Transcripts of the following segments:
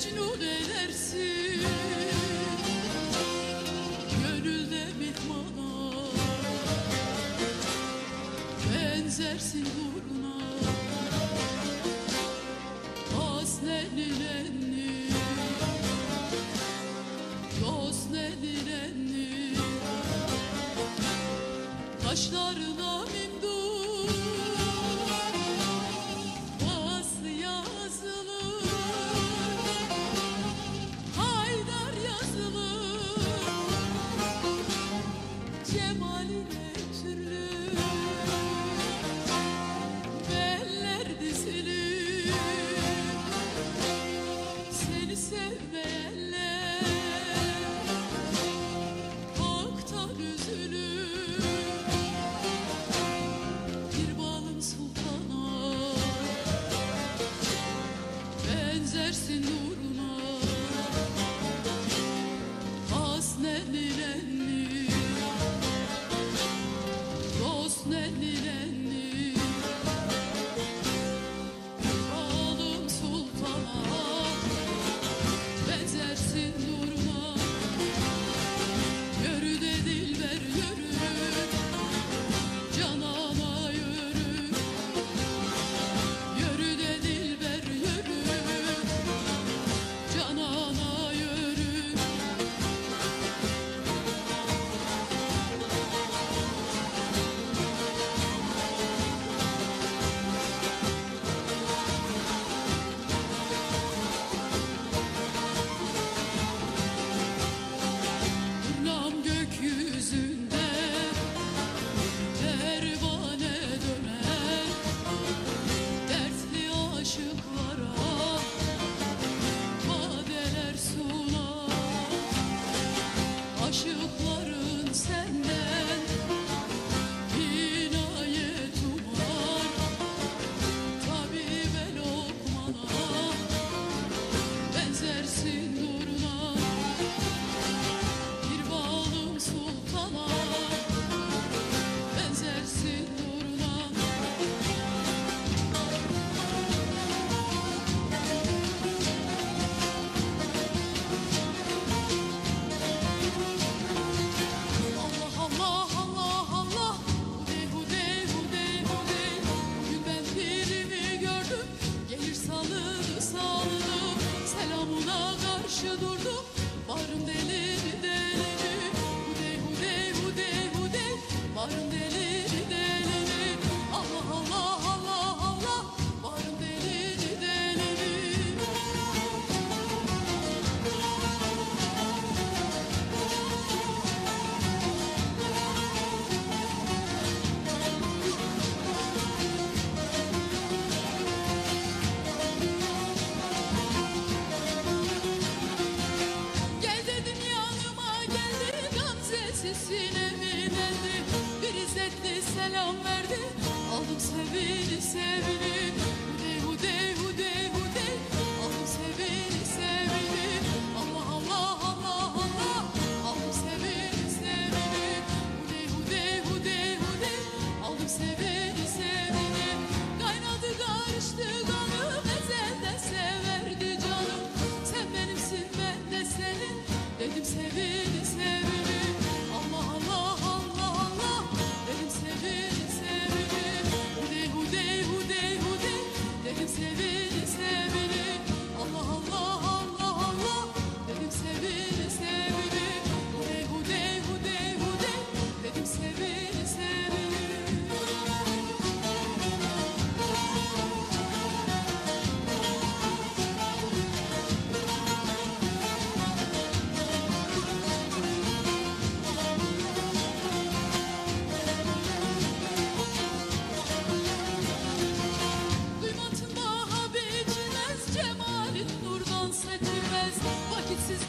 mecnun edersin Gönülde mihmana benzersin durma selam verdi. Aldım sevini sevini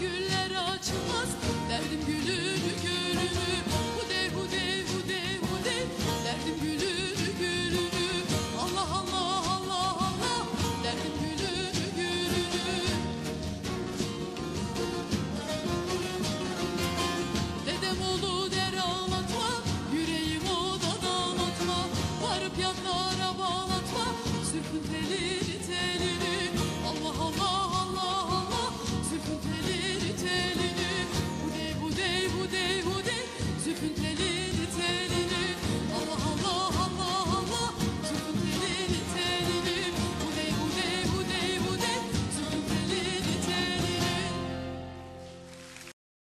güller açmaz.